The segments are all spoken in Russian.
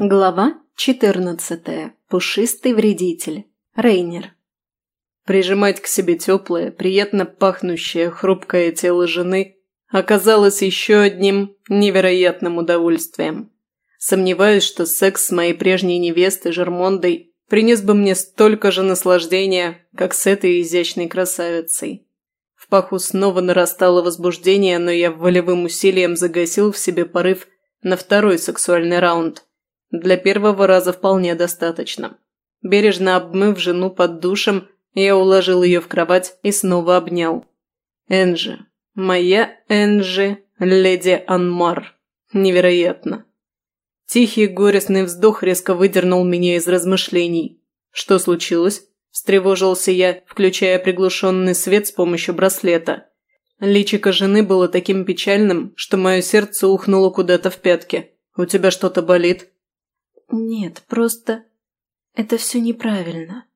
Глава 14. Пушистый вредитель. Рейнер. Прижимать к себе теплое, приятно пахнущее, хрупкое тело жены оказалось еще одним невероятным удовольствием. Сомневаюсь, что секс с моей прежней невестой Жермондой принес бы мне столько же наслаждения, как с этой изящной красавицей. В паху снова нарастало возбуждение, но я волевым усилием загасил в себе порыв на второй сексуальный раунд. Для первого раза вполне достаточно. Бережно обмыв жену под душем, я уложил ее в кровать и снова обнял. Энджи. Моя Энджи, леди Анмар. Невероятно. Тихий горестный вздох резко выдернул меня из размышлений. Что случилось? Встревожился я, включая приглушенный свет с помощью браслета. Личико жены было таким печальным, что мое сердце ухнуло куда-то в пятки. «У тебя что-то болит?» «Нет, просто... это все неправильно».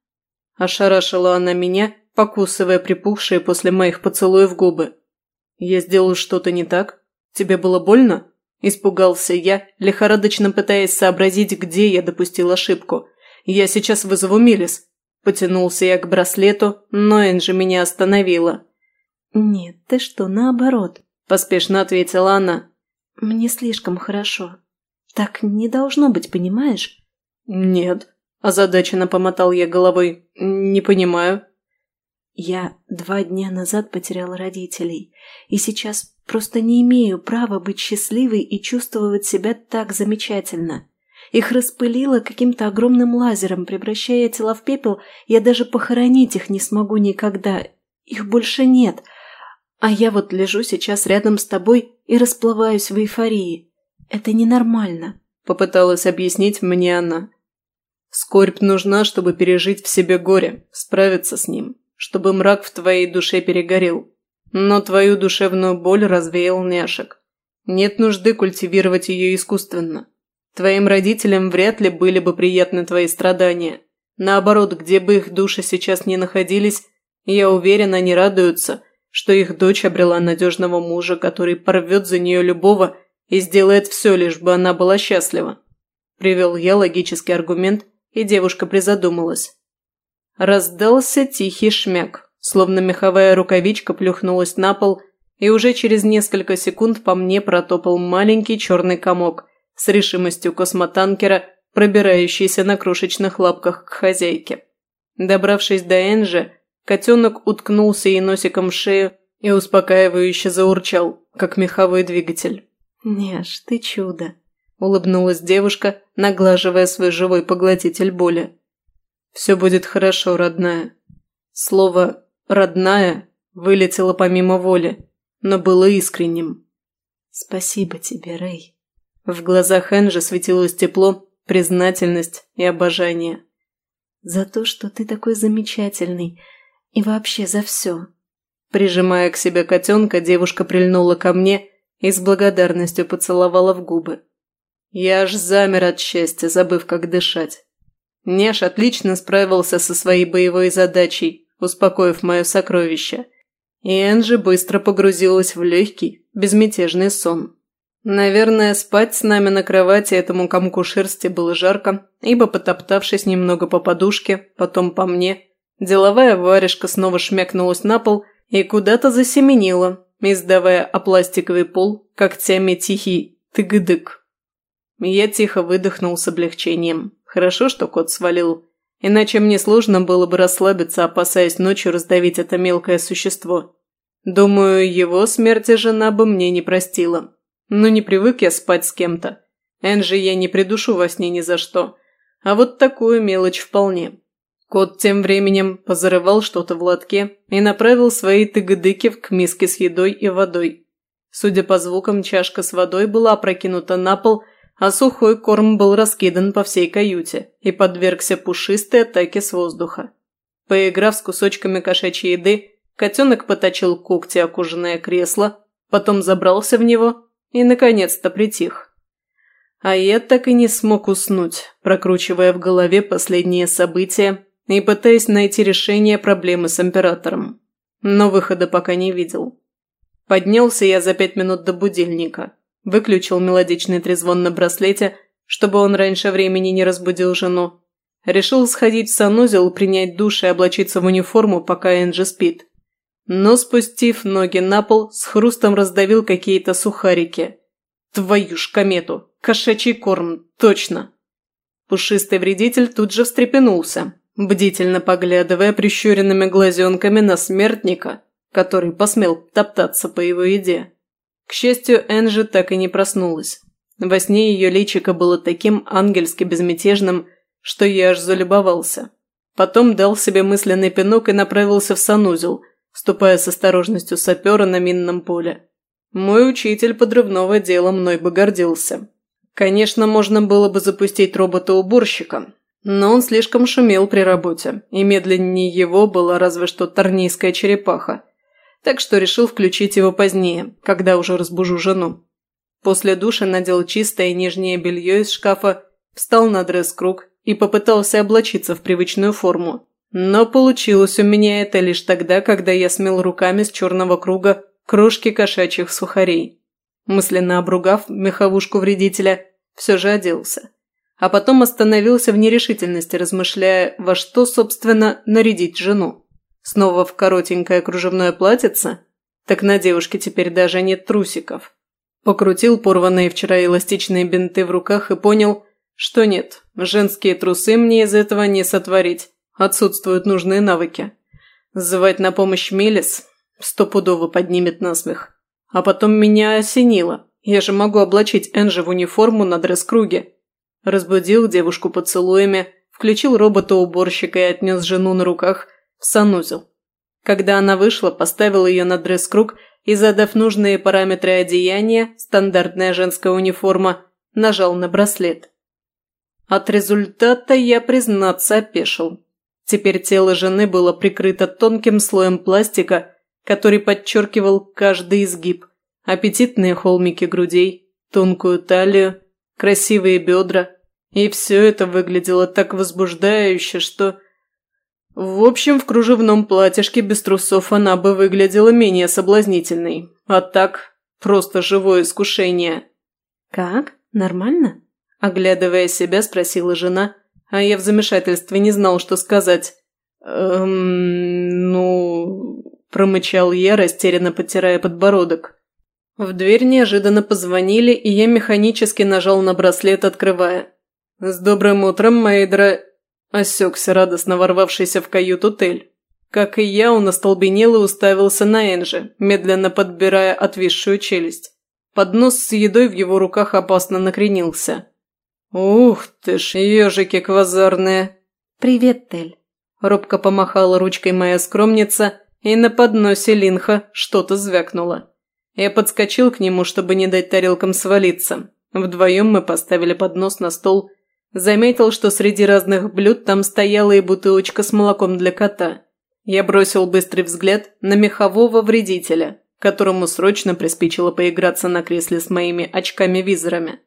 Ошарашила она меня, покусывая припухшие после моих поцелуев губы. «Я сделал что-то не так? Тебе было больно?» Испугался я, лихорадочно пытаясь сообразить, где я допустил ошибку. «Я сейчас вызову Милис». Потянулся я к браслету, но Энджи меня остановила. «Нет, ты что, наоборот», – поспешно ответила она. «Мне слишком хорошо. Так не должно быть, понимаешь?» «Нет», – озадаченно помотал я головой. «Не понимаю». «Я два дня назад потеряла родителей, и сейчас просто не имею права быть счастливой и чувствовать себя так замечательно. Их распылило каким-то огромным лазером, превращая тела в пепел, я даже похоронить их не смогу никогда. Их больше нет, а я вот лежу сейчас рядом с тобой и расплываюсь в эйфории. Это ненормально», – попыталась объяснить мне она. «Скорбь нужна, чтобы пережить в себе горе, справиться с ним, чтобы мрак в твоей душе перегорел. Но твою душевную боль развеял няшек. Нет нужды культивировать ее искусственно. Твоим родителям вряд ли были бы приятны твои страдания. Наоборот, где бы их души сейчас ни находились, я уверен, они радуются – что их дочь обрела надежного мужа, который порвет за нее любого и сделает все, лишь бы она была счастлива. Привел я логический аргумент, и девушка призадумалась. Раздался тихий шмяк, словно меховая рукавичка плюхнулась на пол, и уже через несколько секунд по мне протопал маленький черный комок с решимостью космотанкера, пробирающийся на крошечных лапках к хозяйке. Добравшись до Энжи, Котенок уткнулся ей носиком в шею и успокаивающе заурчал, как меховой двигатель. «Няш, ты чудо!» – улыбнулась девушка, наглаживая свой живой поглотитель боли. «Все будет хорошо, родная». Слово «родная» вылетело помимо воли, но было искренним. «Спасибо тебе, Рэй». В глазах Энжи светилось тепло, признательность и обожание. «За то, что ты такой замечательный, и вообще за все. Прижимая к себе котенка, девушка прильнула ко мне и с благодарностью поцеловала в губы. Я аж замер от счастья, забыв, как дышать. Неш отлично справился со своей боевой задачей, успокоив мое сокровище. И Энджи быстро погрузилась в легкий, безмятежный сон. Наверное, спать с нами на кровати этому комку шерсти было жарко, ибо, потоптавшись немного по подушке, потом по мне, Деловая варежка снова шмякнулась на пол и куда-то засеменила, издавая о пластиковый пол когтями тихий тыгдык. Я тихо выдохнул с облегчением. Хорошо, что кот свалил. Иначе мне сложно было бы расслабиться, опасаясь ночью раздавить это мелкое существо. Думаю, его смерти жена бы мне не простила. Но не привык я спать с кем-то. Энджи я не придушу во сне ни за что. А вот такую мелочь вполне. Кот тем временем позарывал что-то в лотке и направил свои тыгдыки к миске с едой и водой. Судя по звукам, чашка с водой была опрокинута на пол, а сухой корм был раскидан по всей каюте и подвергся пушистой атаке с воздуха. Поиграв с кусочками кошачьей еды, котенок поточил когти окуженное кресло, потом забрался в него и, наконец-то, притих. А я так и не смог уснуть, прокручивая в голове последние события и пытаясь найти решение проблемы с императором. Но выхода пока не видел. Поднялся я за пять минут до будильника, выключил мелодичный трезвон на браслете, чтобы он раньше времени не разбудил жену. Решил сходить в санузел, принять душ и облачиться в униформу, пока Энджи спит. Но, спустив ноги на пол, с хрустом раздавил какие-то сухарики. Твою ж комету! Кошачий корм, точно! Пушистый вредитель тут же встрепенулся, бдительно поглядывая прищуренными глазенками на смертника, который посмел топтаться по его еде. К счастью, Энджи так и не проснулась. Во сне ее личико было таким ангельски безмятежным, что я аж залюбовался. Потом дал себе мысленный пинок и направился в санузел, ступая с осторожностью сапера на минном поле. Мой учитель подрывного дела мной бы гордился. Конечно, можно было бы запустить робота-уборщика, но он слишком шумел при работе, и медленнее его была разве что торнийская черепаха. Так что решил включить его позднее, когда уже разбужу жену. После душа надел чистое нижнее белье из шкафа, встал на дресс-круг и попытался облачиться в привычную форму. Но получилось у меня это лишь тогда, когда я смел руками с черного круга крошки кошачьих сухарей. Мысленно обругав меховушку вредителя, все же оделся. А потом остановился в нерешительности, размышляя, во что, собственно, нарядить жену. Снова в коротенькое кружевное платьице? Так на девушке теперь даже нет трусиков. Покрутил порванные вчера эластичные бинты в руках и понял, что нет, женские трусы мне из этого не сотворить, отсутствуют нужные навыки. Звать на помощь Мелис стопудово поднимет насмех. А потом меня осенило. Я же могу облачить Энжи в униформу на дресс-круге. Разбудил девушку поцелуями, включил робота-уборщика и отнес жену на руках в санузел. Когда она вышла, поставил ее на дресс-круг и, задав нужные параметры одеяния, стандартная женская униформа, нажал на браслет. От результата я, признаться, опешил. Теперь тело жены было прикрыто тонким слоем пластика, который подчеркивал каждый изгиб. Аппетитные холмики грудей, тонкую талию, красивые бедра. И все это выглядело так возбуждающе, что... В общем, в кружевном платьишке без трусов она бы выглядела менее соблазнительной. А так, просто живое искушение. «Как? Нормально?» Оглядывая себя, спросила жена, а я в замешательстве не знал, что сказать. «Эм, ну...» – промычал я, растерянно потирая подбородок. В дверь неожиданно позвонили, и я механически нажал на браслет, открывая. «С добрым утром, мои дра...» – осекся, радостно ворвавшийся в кают-отель. Как и я, он остолбенел и уставился на Энжи, медленно подбирая отвисшую челюсть. Поднос с едой в его руках опасно накренился. «Ух ты ж, ежики квазарные!» «Привет, Тель!» Робко помахала ручкой моя скромница, и на подносе Линха что-то звякнуло. Я подскочил к нему, чтобы не дать тарелкам свалиться. Вдвоем мы поставили поднос на стол. Заметил, что среди разных блюд там стояла и бутылочка с молоком для кота. Я бросил быстрый взгляд на мехового вредителя, которому срочно приспичило поиграться на кресле с моими очками-визорами.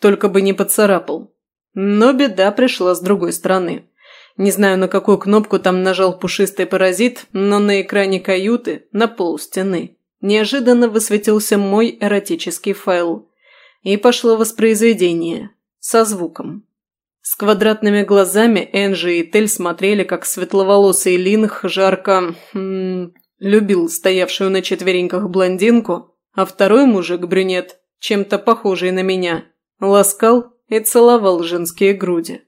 Только бы не поцарапал. Но беда пришла с другой стороны. Не знаю, на какую кнопку там нажал пушистый паразит, но на экране каюты, на пол стены, неожиданно высветился мой эротический файл. И пошло воспроизведение. Со звуком. С квадратными глазами Энджи и Тель смотрели, как светловолосый Линх жарко... М -м, любил стоявшую на четвереньках блондинку, а второй мужик-брюнет, чем-то похожий на меня, ласкал и целовал женские груди.